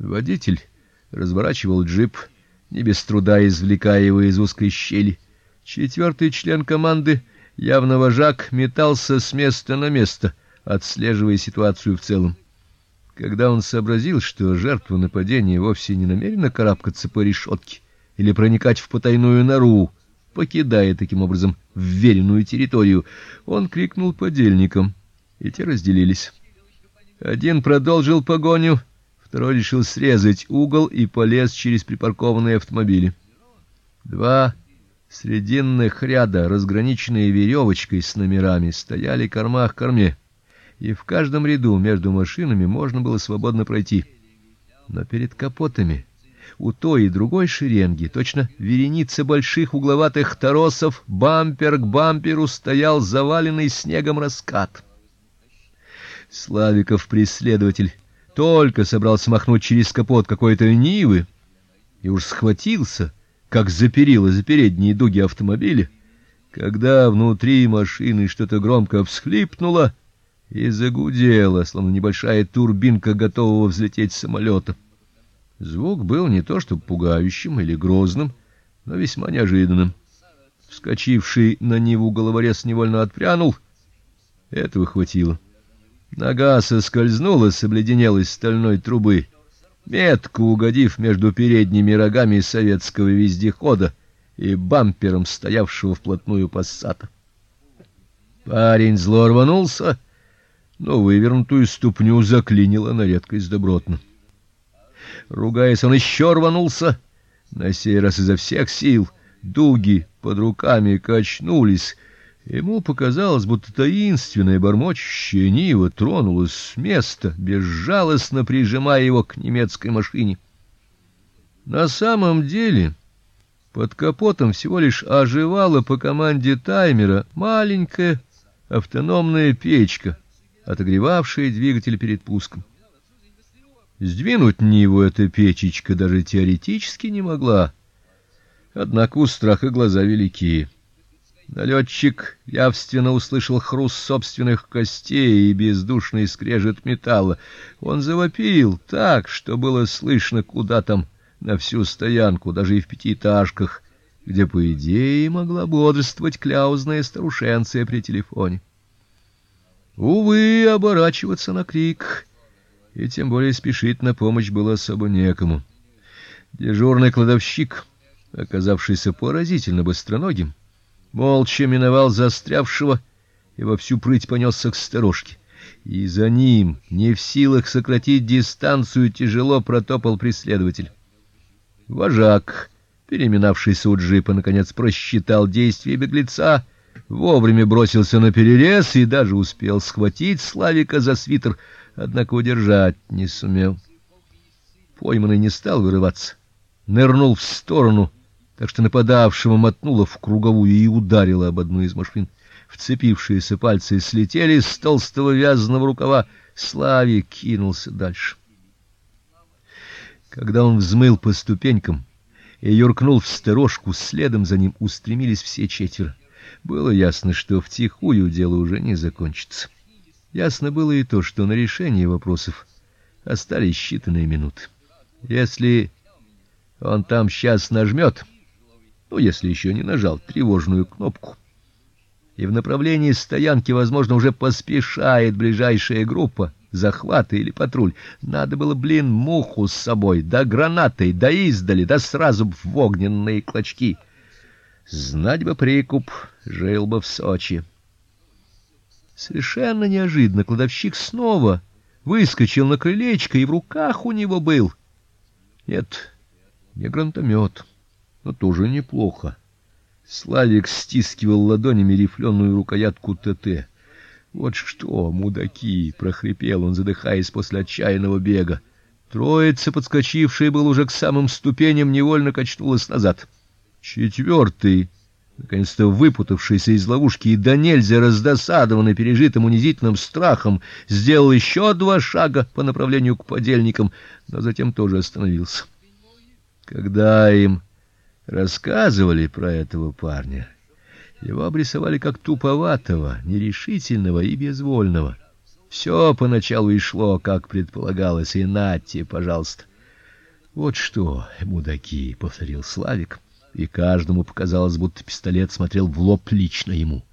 Водитель разворачивал джип, не без труда извлекая его из узкой щели. Четвертый член команды, явно вожак, метался с места на место, отслеживая ситуацию в целом. Когда он сообразил, что жертва нападения вовсе не намерена карабкаться по решетке или проникать в потайную нору, покидая таким образом вверенную территорию, он крикнул подельникам, и те разделились. Один продолжил погоню, второй решил срезать угол и полез через припаркованные автомобили. Два срединных ряда, разграниченные веревочкой с номерами, стояли корма к корме, и в каждом ряду между машинами можно было свободно пройти. Но перед капотами у той и другой шеренги, точно вереница больших угловатых торосов, бампер к бамперу стоял заваленный снегом раскат. Славиков преследователь только собрался махнуть через капот какой-то Нивы и уж схватился, как за перила за передние дуги автомобиля, когда внутри машины что-то громко всхлипнуло и загудело, словно небольшая турбинка готового взлететь самолета. Звук был не то чтобы пугающим или грозным, но весьма неожиданным. Вскочивший на Ниву головорез невольно отпрянул. Этого хватило. Нога соскользнула с обледенелой стальной трубы, метко угодив между передними рогами советского вездехода и бампером стоявшего вплотную пассата. Парень зло рванулся, но вывернутую ступню заклинило на редкость добротно. Ругаясь, он еще рванулся, на сей раз изо всех сил. Дуги под руками качнулись, Ему показалось, будто таинственная бормочущая Нива тронулась с места, безжалостно прижимая его к немецкой машине. На самом деле, под капотом всего лишь оживала по команде таймера маленькая автономная печка, отогревавшая двигатель перед пуском. Сдвинуть Ниву эта печечка даже теоретически не могла. Однако у страха глаза великие. Налетчик явственно услышал хруст собственных костей и бездушный скрежет металла. Он завопил так, что было слышно куда там на всю стоянку, даже и в пятиэтажках, где по идее могла бодрствовать кляузная старушенция при телефоне. Увы, оборачиваться на крик, и тем более спешить на помощь было особо некому. Дежурный кладовщик, оказавшийся поразительно быстроногим, молча миновал застрявшего и во всю прыть понесся к сторожке. И за ним, не в силах сократить дистанцию, тяжело протопал преследователь. Вожак, переминавшийся у джипа, наконец просчитал действия беглеца, вовремя бросился на перерез и даже успел схватить Славика за свитер, однако удержать не сумел. Пойманный не стал вырываться, нырнул в сторону так что нападавшего мотнуло в круговую и ударило об одну из машин. Вцепившиеся пальцы слетели с толстого вязаного рукава, Славик кинулся дальше. Когда он взмыл по ступенькам и юркнул в сторожку, следом за ним устремились все четверо. Было ясно, что втихую дело уже не закончится. Ясно было и то, что на решение вопросов остались считанные минуты. Если он там сейчас нажмет, ну, если еще не нажал тревожную кнопку. И в направлении стоянки, возможно, уже поспешает ближайшая группа захвата или патруль. Надо было, блин, муху с собой, да гранатой, да издали, да сразу в огненные клочки. Знать бы прикуп, жил бы в Сочи. Совершенно неожиданно кладовщик снова выскочил на крылечко, и в руках у него был нет, не гранатомет но тоже неплохо. Славик стискивал ладонями рифленую рукоятку ТТ. Вот что, мудаки, прохрипел он, задыхаясь после отчаянного бега. Троица, подскочившая был уже к самым ступеням, невольно качнулась назад. Четвертый, наконец-то выпутавшийся из ловушки и до нельзя пережитым унизительным страхом, сделал еще два шага по направлению к подельникам, но затем тоже остановился. Когда им Рассказывали про этого парня. Его обрисовали как туповатого, нерешительного и безвольного. Все поначалу и шло, как предполагалось, и нате, пожалуйста. Вот что, мудаки, повторил Славик, и каждому показалось, будто пистолет смотрел в лоб лично ему.